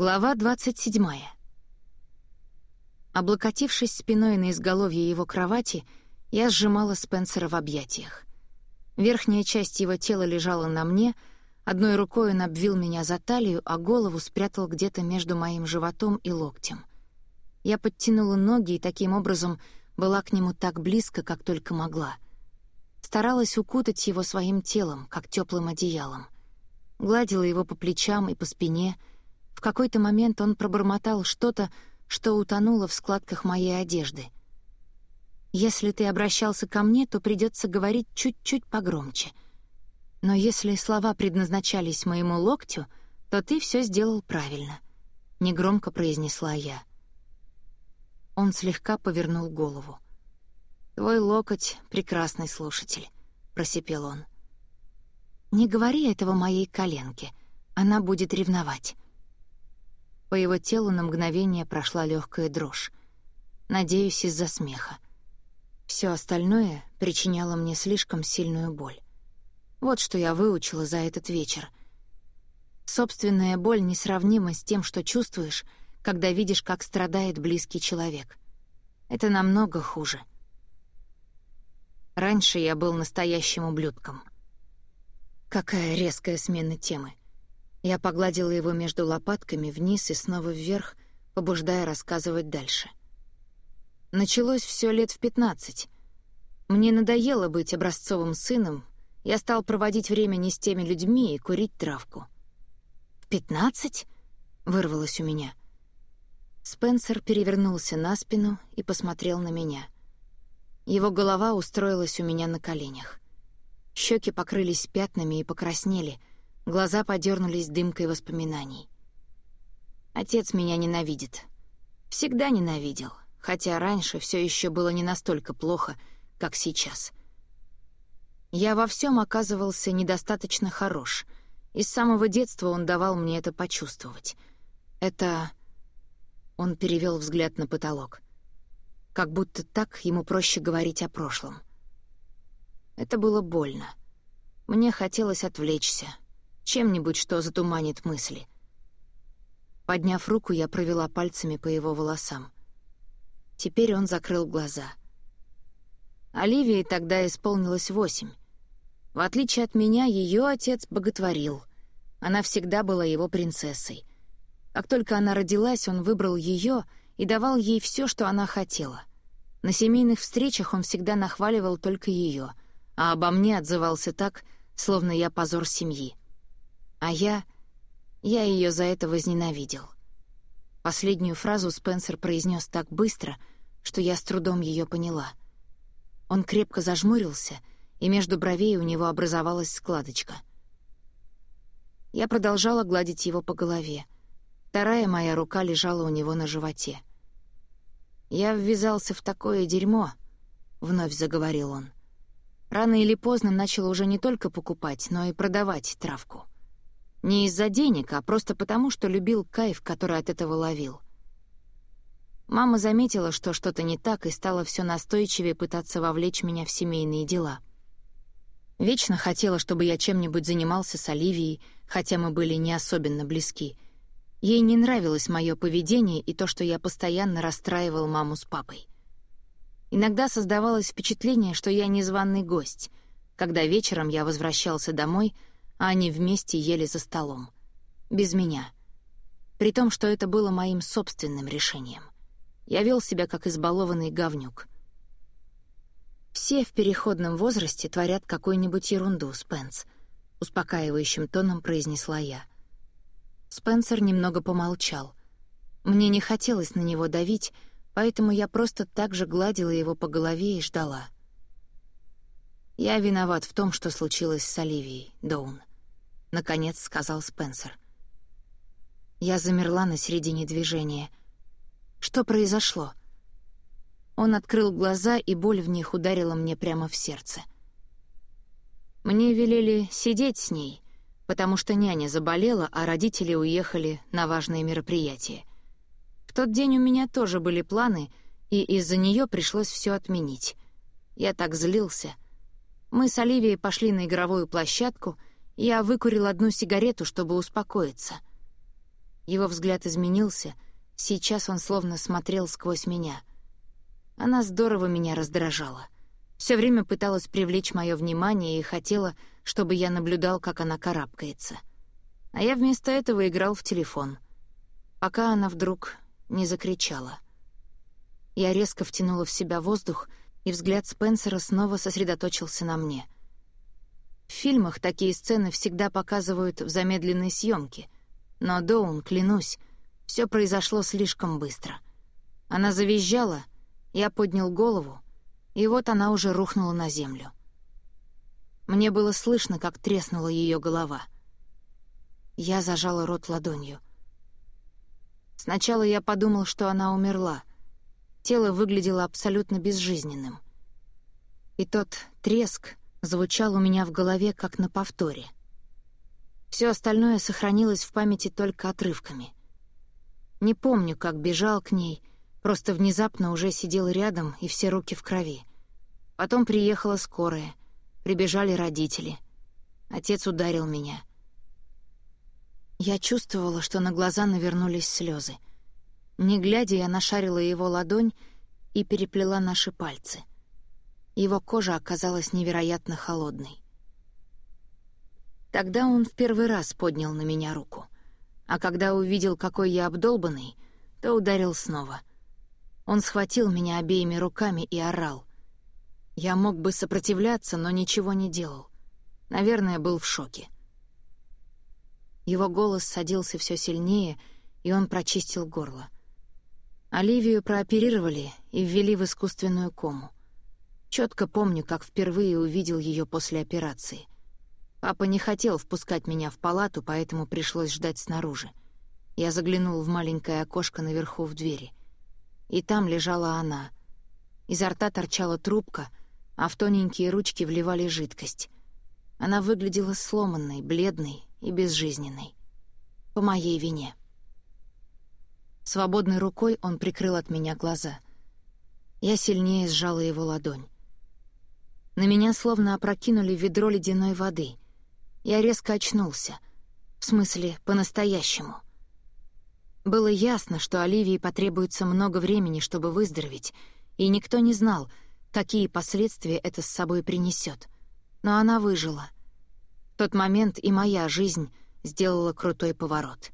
Глава 27. Облокотившись спиной на изголовье его кровати, я сжимала Спенсера в объятиях. Верхняя часть его тела лежала на мне, одной рукой он обвил меня за талию, а голову спрятал где-то между моим животом и локтем. Я подтянула ноги и таким образом была к нему так близко, как только могла. Старалась укутать его своим телом, как теплым одеялом. Гладила его по плечам и по спине — в какой-то момент он пробормотал что-то, что утонуло в складках моей одежды. «Если ты обращался ко мне, то придется говорить чуть-чуть погромче. Но если слова предназначались моему локтю, то ты все сделал правильно», — негромко произнесла я. Он слегка повернул голову. «Твой локоть — прекрасный слушатель», — просипел он. «Не говори этого моей коленке, она будет ревновать». По его телу на мгновение прошла легкая дрожь. Надеюсь, из-за смеха. Все остальное причиняло мне слишком сильную боль. Вот что я выучила за этот вечер. Собственная боль несравнима с тем, что чувствуешь, когда видишь, как страдает близкий человек. Это намного хуже. Раньше я был настоящим ублюдком. Какая резкая смена темы. Я погладила его между лопатками вниз и снова вверх, побуждая рассказывать дальше. Началось все лет в пятнадцать. Мне надоело быть образцовым сыном, я стал проводить время не с теми людьми и курить травку. «В пятнадцать?» — вырвалось у меня. Спенсер перевернулся на спину и посмотрел на меня. Его голова устроилась у меня на коленях. Щеки покрылись пятнами и покраснели, Глаза подернулись дымкой воспоминаний. Отец меня ненавидит. Всегда ненавидел, хотя раньше все еще было не настолько плохо, как сейчас. Я во всем оказывался недостаточно хорош, и с самого детства он давал мне это почувствовать. Это... Он перевел взгляд на потолок. Как будто так ему проще говорить о прошлом. Это было больно. Мне хотелось отвлечься, чем-нибудь, что затуманит мысли. Подняв руку, я провела пальцами по его волосам. Теперь он закрыл глаза. Оливии тогда исполнилось восемь. В отличие от меня, ее отец боготворил. Она всегда была его принцессой. Как только она родилась, он выбрал ее и давал ей все, что она хотела. На семейных встречах он всегда нахваливал только ее, а обо мне отзывался так, словно я позор семьи. А я... я ее за это возненавидел. Последнюю фразу Спенсер произнес так быстро, что я с трудом ее поняла. Он крепко зажмурился, и между бровей у него образовалась складочка. Я продолжала гладить его по голове. Вторая моя рука лежала у него на животе. «Я ввязался в такое дерьмо», — вновь заговорил он. Рано или поздно начал уже не только покупать, но и продавать травку. Не из-за денег, а просто потому, что любил кайф, который от этого ловил. Мама заметила, что что-то не так, и стала все настойчивее пытаться вовлечь меня в семейные дела. Вечно хотела, чтобы я чем-нибудь занимался с Оливией, хотя мы были не особенно близки. Ей не нравилось мое поведение и то, что я постоянно расстраивал маму с папой. Иногда создавалось впечатление, что я незваный гость, когда вечером я возвращался домой — а они вместе ели за столом. Без меня. При том, что это было моим собственным решением. Я вел себя как избалованный говнюк. «Все в переходном возрасте творят какую-нибудь ерунду, Спенс», — успокаивающим тоном произнесла я. Спенсер немного помолчал. Мне не хотелось на него давить, поэтому я просто так же гладила его по голове и ждала. «Я виноват в том, что случилось с Оливией, Доун. — наконец сказал Спенсер. Я замерла на середине движения. Что произошло? Он открыл глаза, и боль в них ударила мне прямо в сердце. Мне велели сидеть с ней, потому что няня заболела, а родители уехали на важное мероприятие. В тот день у меня тоже были планы, и из-за нее пришлось все отменить. Я так злился. Мы с Оливией пошли на игровую площадку — я выкурил одну сигарету, чтобы успокоиться. Его взгляд изменился, сейчас он словно смотрел сквозь меня. Она здорово меня раздражала. Все время пыталась привлечь мое внимание и хотела, чтобы я наблюдал, как она карабкается. А я вместо этого играл в телефон, пока она вдруг не закричала. Я резко втянула в себя воздух, и взгляд Спенсера снова сосредоточился на мне. В фильмах такие сцены всегда показывают в замедленной съемке, но Доун, клянусь, все произошло слишком быстро. Она завизжала, я поднял голову, и вот она уже рухнула на землю. Мне было слышно, как треснула ее голова. Я зажала рот ладонью. Сначала я подумал, что она умерла. Тело выглядело абсолютно безжизненным. И тот треск звучал у меня в голове, как на повторе. Все остальное сохранилось в памяти только отрывками. Не помню, как бежал к ней, просто внезапно уже сидел рядом и все руки в крови. Потом приехала скорая, прибежали родители. Отец ударил меня. Я чувствовала, что на глаза навернулись слезы. Не глядя, я нашарила его ладонь и переплела наши пальцы. Его кожа оказалась невероятно холодной. Тогда он в первый раз поднял на меня руку. А когда увидел, какой я обдолбанный, то ударил снова. Он схватил меня обеими руками и орал. Я мог бы сопротивляться, но ничего не делал. Наверное, был в шоке. Его голос садился все сильнее, и он прочистил горло. Оливию прооперировали и ввели в искусственную кому. Четко помню, как впервые увидел ее после операции — Папа не хотел впускать меня в палату, поэтому пришлось ждать снаружи. Я заглянул в маленькое окошко наверху в двери. И там лежала она. Изо рта торчала трубка, а в тоненькие ручки вливали жидкость. Она выглядела сломанной, бледной и безжизненной. По моей вине. Свободной рукой он прикрыл от меня глаза. Я сильнее сжала его ладонь. На меня словно опрокинули ведро ледяной воды — я резко очнулся. В смысле, по-настоящему. Было ясно, что Оливии потребуется много времени, чтобы выздороветь, и никто не знал, какие последствия это с собой принесет. Но она выжила. В тот момент и моя жизнь сделала крутой поворот.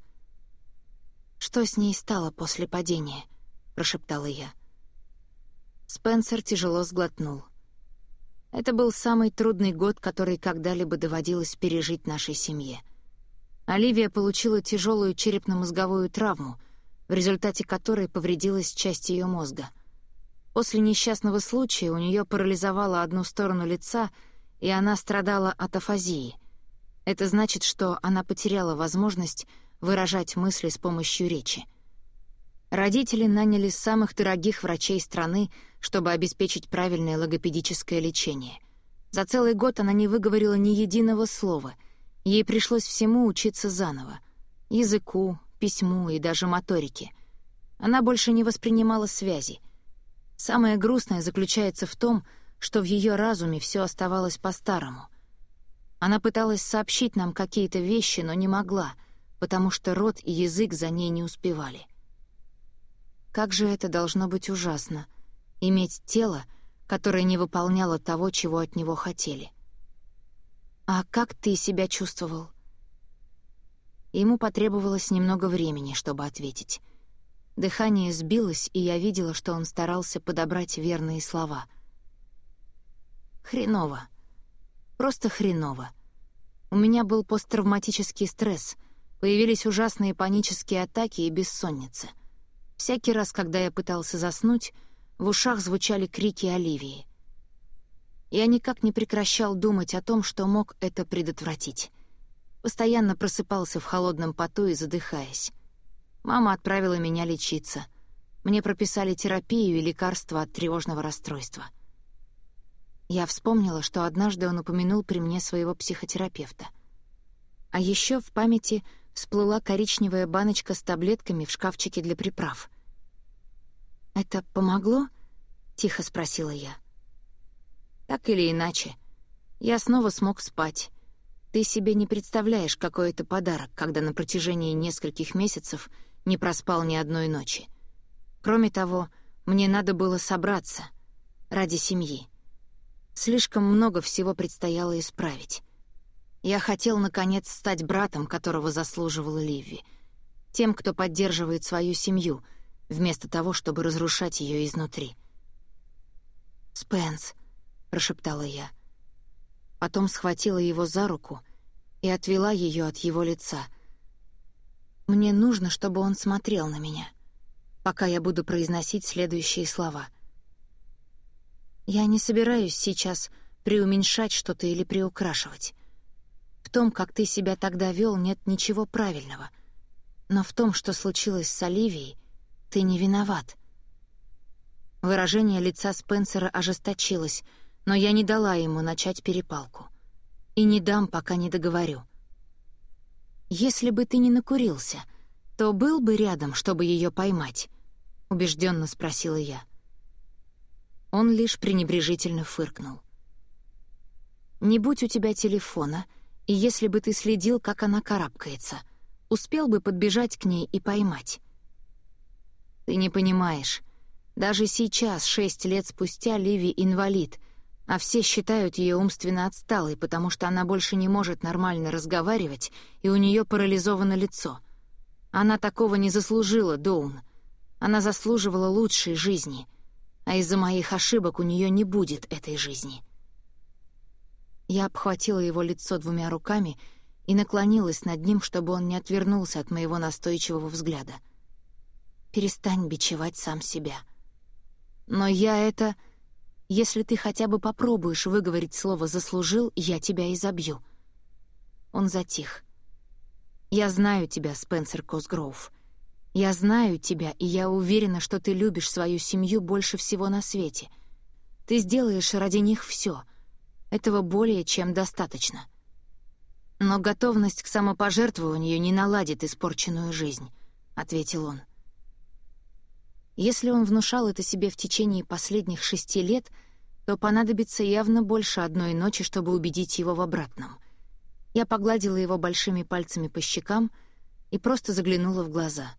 «Что с ней стало после падения?» — прошептала я. Спенсер тяжело сглотнул. Это был самый трудный год, который когда-либо доводилось пережить нашей семье. Оливия получила тяжелую черепно-мозговую травму, в результате которой повредилась часть ее мозга. После несчастного случая у нее парализовало одну сторону лица, и она страдала от афазии. Это значит, что она потеряла возможность выражать мысли с помощью речи. Родители наняли самых дорогих врачей страны, чтобы обеспечить правильное логопедическое лечение. За целый год она не выговорила ни единого слова. Ей пришлось всему учиться заново. Языку, письму и даже моторике. Она больше не воспринимала связи. Самое грустное заключается в том, что в ее разуме все оставалось по-старому. Она пыталась сообщить нам какие-то вещи, но не могла, потому что рот и язык за ней не успевали. Как же это должно быть ужасно — иметь тело, которое не выполняло того, чего от него хотели. «А как ты себя чувствовал?» Ему потребовалось немного времени, чтобы ответить. Дыхание сбилось, и я видела, что он старался подобрать верные слова. «Хреново. Просто хреново. У меня был посттравматический стресс, появились ужасные панические атаки и бессонница — Всякий раз, когда я пытался заснуть, в ушах звучали крики Оливии. Я никак не прекращал думать о том, что мог это предотвратить. Постоянно просыпался в холодном поту и задыхаясь. Мама отправила меня лечиться. Мне прописали терапию и лекарства от тревожного расстройства. Я вспомнила, что однажды он упомянул при мне своего психотерапевта. А еще в памяти всплыла коричневая баночка с таблетками в шкафчике для приправ. «Это помогло?» — тихо спросила я. «Так или иначе. Я снова смог спать. Ты себе не представляешь, какой это подарок, когда на протяжении нескольких месяцев не проспал ни одной ночи. Кроме того, мне надо было собраться ради семьи. Слишком много всего предстояло исправить. Я хотел, наконец, стать братом, которого заслуживала Ливи. Тем, кто поддерживает свою семью, вместо того, чтобы разрушать ее изнутри. «Спенс», — прошептала я, — потом схватила его за руку и отвела ее от его лица. Мне нужно, чтобы он смотрел на меня, пока я буду произносить следующие слова. Я не собираюсь сейчас преуменьшать что-то или приукрашивать. В том, как ты себя тогда вел, нет ничего правильного. Но в том, что случилось с Оливией, ты не виноват. Выражение лица Спенсера ожесточилось — но я не дала ему начать перепалку. И не дам, пока не договорю. «Если бы ты не накурился, то был бы рядом, чтобы ее поймать?» — убежденно спросила я. Он лишь пренебрежительно фыркнул. «Не будь у тебя телефона, и если бы ты следил, как она карабкается, успел бы подбежать к ней и поймать». «Ты не понимаешь. Даже сейчас, шесть лет спустя, Ливи инвалид — а все считают ее умственно отсталой, потому что она больше не может нормально разговаривать, и у нее парализовано лицо. Она такого не заслужила, Доун. Она заслуживала лучшей жизни, а из-за моих ошибок у нее не будет этой жизни. Я обхватила его лицо двумя руками и наклонилась над ним, чтобы он не отвернулся от моего настойчивого взгляда. «Перестань бичевать сам себя». «Но я это...» Если ты хотя бы попробуешь выговорить слово «заслужил», я тебя изобью». Он затих. «Я знаю тебя, Спенсер Косгроув. Я знаю тебя, и я уверена, что ты любишь свою семью больше всего на свете. Ты сделаешь ради них все. Этого более чем достаточно. Но готовность к самопожертвованию не наладит испорченную жизнь», — ответил он. — если он внушал это себе в течение последних шести лет, то понадобится явно больше одной ночи, чтобы убедить его в обратном. Я погладила его большими пальцами по щекам и просто заглянула в глаза.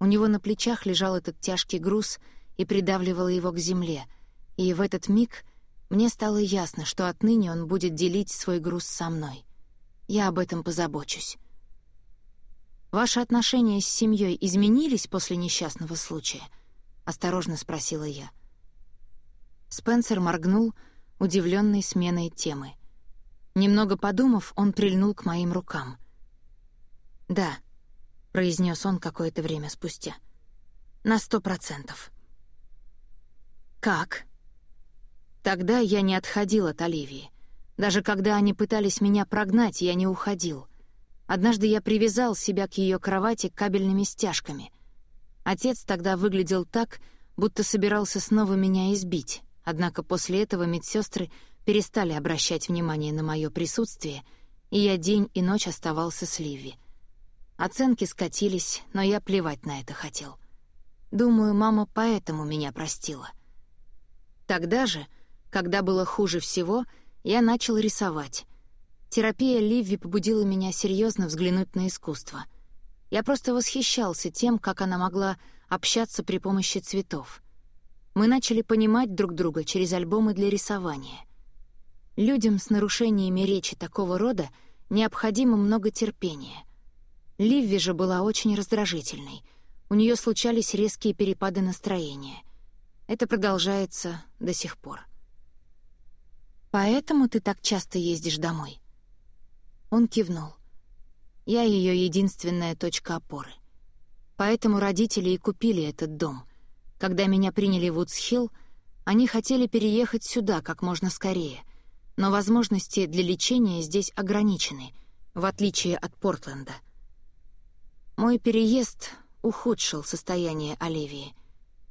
У него на плечах лежал этот тяжкий груз и придавливало его к земле, и в этот миг мне стало ясно, что отныне он будет делить свой груз со мной. Я об этом позабочусь. «Ваши отношения с семьей изменились после несчастного случая?» — осторожно спросила я. Спенсер моргнул, удивленный сменой темы. Немного подумав, он прильнул к моим рукам. «Да», — произнес он какое-то время спустя. «На сто процентов». «Как?» Тогда я не отходил от Оливии. Даже когда они пытались меня прогнать, я не уходил — Однажды я привязал себя к ее кровати кабельными стяжками. Отец тогда выглядел так, будто собирался снова меня избить, однако после этого медсестры перестали обращать внимание на мое присутствие, и я день и ночь оставался с Ливи. Оценки скатились, но я плевать на это хотел. Думаю, мама поэтому меня простила. Тогда же, когда было хуже всего, я начал рисовать, Терапия Ливи побудила меня серьезно взглянуть на искусство. Я просто восхищался тем, как она могла общаться при помощи цветов. Мы начали понимать друг друга через альбомы для рисования. Людям с нарушениями речи такого рода необходимо много терпения. Ливи же была очень раздражительной. У нее случались резкие перепады настроения. Это продолжается до сих пор. «Поэтому ты так часто ездишь домой?» Он кивнул. Я ее единственная точка опоры. Поэтому родители и купили этот дом. Когда меня приняли в Удсхилл, они хотели переехать сюда как можно скорее, но возможности для лечения здесь ограничены, в отличие от Портленда. Мой переезд ухудшил состояние Оливии.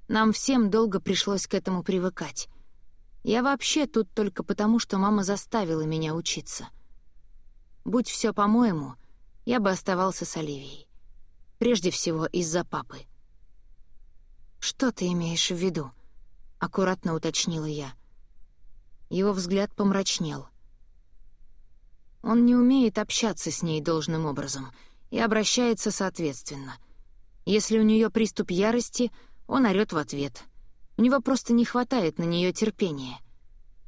Нам всем долго пришлось к этому привыкать. Я вообще тут только потому, что мама заставила меня учиться — Будь все по-моему, я бы оставался с Оливией. Прежде всего из-за папы. «Что ты имеешь в виду?» — аккуратно уточнила я. Его взгляд помрачнел. Он не умеет общаться с ней должным образом и обращается соответственно. Если у нее приступ ярости, он орёт в ответ. У него просто не хватает на нее терпения.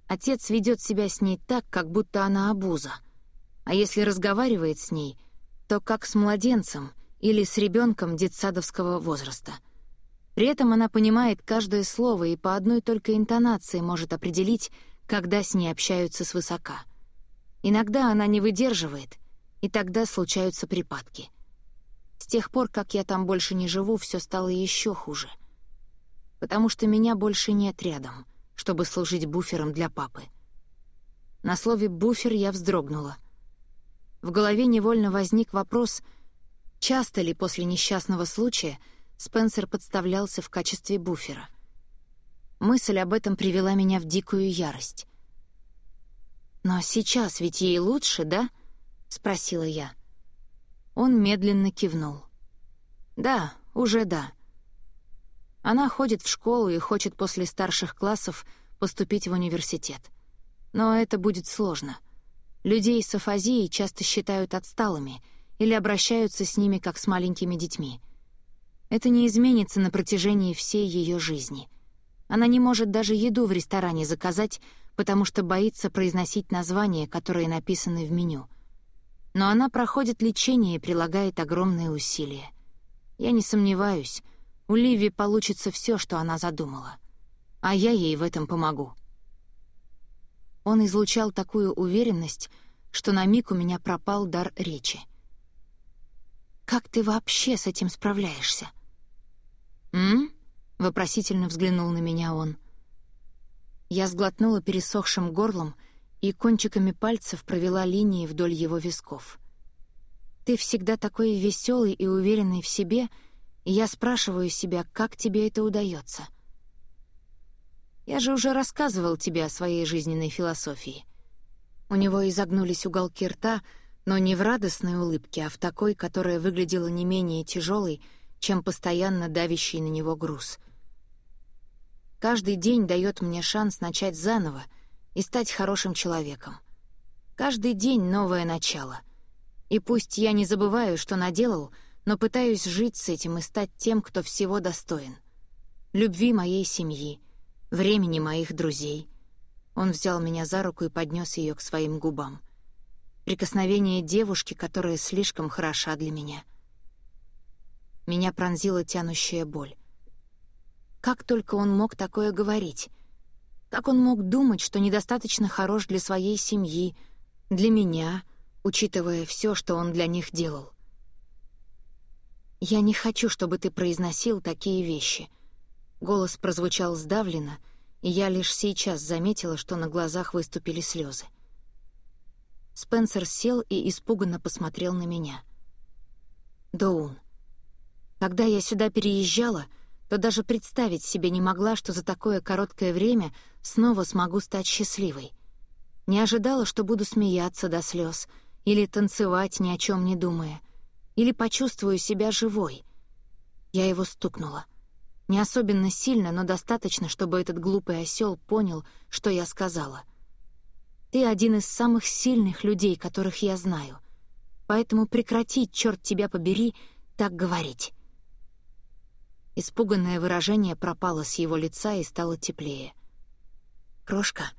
Отец ведет себя с ней так, как будто она обуза. А если разговаривает с ней, то как с младенцем или с ребенком детсадовского возраста. При этом она понимает каждое слово и по одной только интонации может определить, когда с ней общаются свысока — Иногда она не выдерживает, и тогда случаются припадки. С тех пор, как я там больше не живу, все стало еще хуже. Потому что меня больше нет рядом, чтобы служить буфером для папы. На слове «буфер» я вздрогнула. В голове невольно возник вопрос, часто ли после несчастного случая Спенсер подставлялся в качестве буфера. Мысль об этом привела меня в дикую ярость. «Но сейчас ведь ей лучше, да?» — спросила я. Он медленно кивнул. «Да, уже да. Она ходит в школу и хочет после старших классов поступить в университет. Но это будет сложно. Людей с афазией часто считают отсталыми или обращаются с ними как с маленькими детьми. Это не изменится на протяжении всей ее жизни. Она не может даже еду в ресторане заказать, потому что боится произносить названия, которые написаны в меню. Но она проходит лечение и прилагает огромные усилия. Я не сомневаюсь, у Ливи получится все, что она задумала. А я ей в этом помогу. Он излучал такую уверенность, что на миг у меня пропал дар речи. «Как ты вообще с этим справляешься?» «М?» — вопросительно взглянул на меня он. Я сглотнула пересохшим горлом и кончиками пальцев провела линии вдоль его висков. «Ты всегда такой веселый и уверенный в себе, я спрашиваю себя, как тебе это удается. Я же уже рассказывал тебе о своей жизненной философии». У него изогнулись уголки рта, но не в радостной улыбке, а в такой, которая выглядела не менее тяжелой, чем постоянно давящий на него груз — Каждый день дает мне шанс начать заново и стать хорошим человеком. Каждый день новое начало. И пусть я не забываю, что наделал, но пытаюсь жить с этим и стать тем, кто всего достоин. Любви моей семьи, времени моих друзей. Он взял меня за руку и поднес ее к своим губам. Прикосновение девушки, которая слишком хороша для меня. Меня пронзила тянущая боль. Как только он мог такое говорить? Как он мог думать, что недостаточно хорош для своей семьи, для меня, учитывая все, что он для них делал? «Я не хочу, чтобы ты произносил такие вещи». Голос прозвучал сдавленно, и я лишь сейчас заметила, что на глазах выступили слезы. Спенсер сел и испуганно посмотрел на меня. «Доун, когда я сюда переезжала, — то даже представить себе не могла, что за такое короткое время снова смогу стать счастливой. Не ожидала, что буду смеяться до слез или танцевать, ни о чем не думая, или почувствую себя живой. Я его стукнула. Не особенно сильно, но достаточно, чтобы этот глупый осел понял, что я сказала. «Ты один из самых сильных людей, которых я знаю. Поэтому прекрати, черт тебя побери, так говорить». Испуганное выражение пропало с его лица и стало теплее. «Крошка,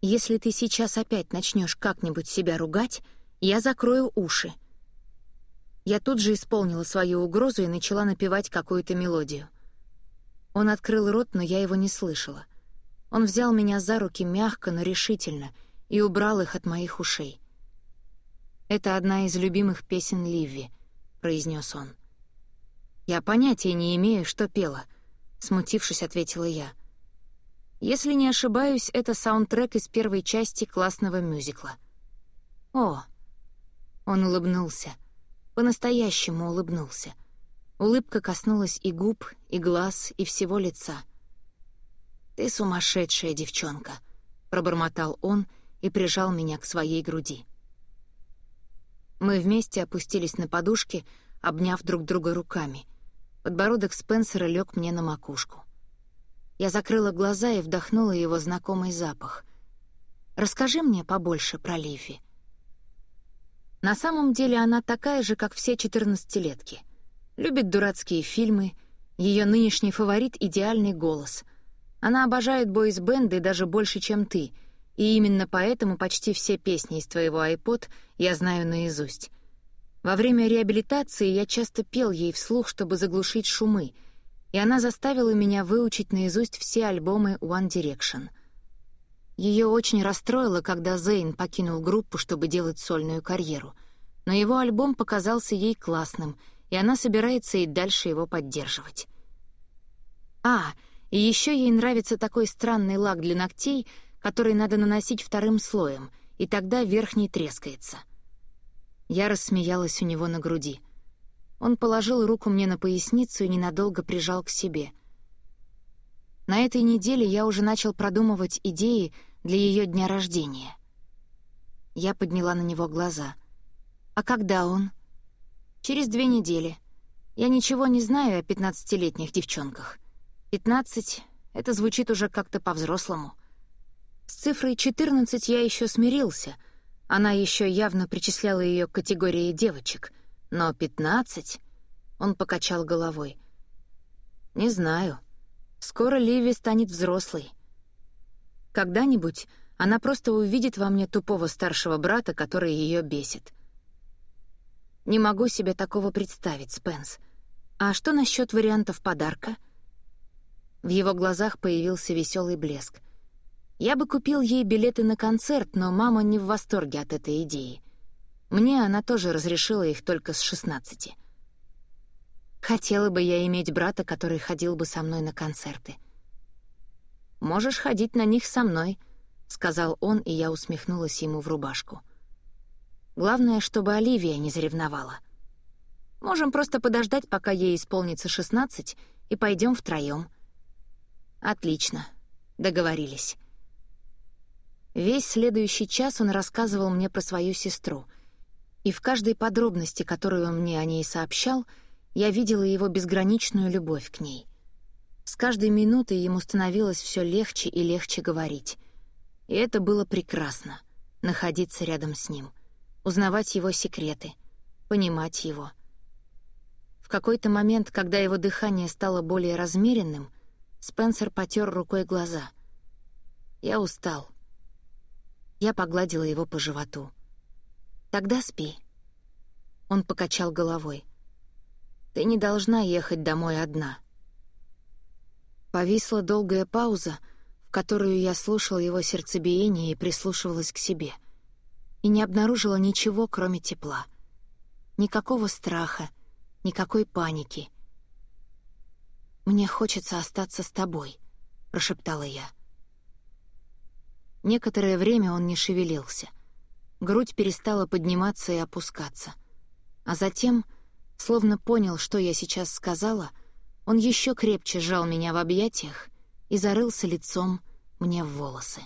если ты сейчас опять начнешь как-нибудь себя ругать, я закрою уши». Я тут же исполнила свою угрозу и начала напевать какую-то мелодию. Он открыл рот, но я его не слышала. Он взял меня за руки мягко, но решительно и убрал их от моих ушей. «Это одна из любимых песен Ливи», — произнес он. «Я понятия не имею, что пела», — смутившись, ответила я. «Если не ошибаюсь, это саундтрек из первой части классного мюзикла». «О!» Он улыбнулся. По-настоящему улыбнулся. Улыбка коснулась и губ, и глаз, и всего лица. «Ты сумасшедшая девчонка», — пробормотал он и прижал меня к своей груди. Мы вместе опустились на подушки, обняв друг друга руками — Подбородок Спенсера лег мне на макушку. Я закрыла глаза и вдохнула его знакомый запах. «Расскажи мне побольше про Ливи». На самом деле она такая же, как все четырнадцатилетки. Любит дурацкие фильмы, ее нынешний фаворит — идеальный голос. Она обожает бойс-бенды даже больше, чем ты, и именно поэтому почти все песни из твоего iPod я знаю наизусть. Во время реабилитации я часто пел ей вслух, чтобы заглушить шумы, и она заставила меня выучить наизусть все альбомы One Direction. Ее очень расстроило, когда Зейн покинул группу, чтобы делать сольную карьеру, но его альбом показался ей классным — и она собирается и дальше его поддерживать. А, и еще ей нравится такой странный лак для ногтей, который надо наносить вторым слоем, и тогда верхний трескается. Я рассмеялась у него на груди. Он положил руку мне на поясницу и ненадолго прижал к себе. На этой неделе я уже начал продумывать идеи для ее дня рождения. Я подняла на него глаза. «А когда он?» Через две недели. Я ничего не знаю о пятнадцатилетних девчонках. Пятнадцать — это звучит уже как-то по-взрослому. С цифрой четырнадцать я еще смирился. Она еще явно причисляла ее к категории девочек. Но пятнадцать... Он покачал головой. «Не знаю. Скоро Ливи станет взрослой. Когда-нибудь она просто увидит во мне тупого старшего брата, который ее бесит. Не могу себе такого представить, Спенс. А что насчет вариантов подарка? В его глазах появился веселый блеск. Я бы купил ей билеты на концерт, но мама не в восторге от этой идеи. Мне она тоже разрешила их только с 16. Хотела бы я иметь брата, который ходил бы со мной на концерты. «Можешь ходить на них со мной», — сказал он, и я усмехнулась ему в рубашку. Главное, чтобы Оливия не заревновала. Можем просто подождать, пока ей исполнится 16, и пойдем втроем. Отлично. Договорились. Весь следующий час он рассказывал мне про свою сестру, и в каждой подробности, которую он мне о ней сообщал, я видела его безграничную любовь к ней. С каждой минутой ему становилось все легче и легче говорить. И это было прекрасно — находиться рядом с ним — узнавать его секреты, понимать его. В какой-то момент, когда его дыхание стало более размеренным, Спенсер потер рукой глаза. «Я устал». Я погладила его по животу. «Тогда спи». Он покачал головой. «Ты не должна ехать домой одна». Повисла долгая пауза, в которую я слушала его сердцебиение и прислушивалась к себе — и не обнаружила ничего, кроме тепла. Никакого страха, никакой паники. «Мне хочется остаться с тобой», — прошептала я. Некоторое время он не шевелился. Грудь перестала подниматься и опускаться. А затем, словно понял, что я сейчас сказала, он еще крепче сжал меня в объятиях и зарылся лицом мне в волосы.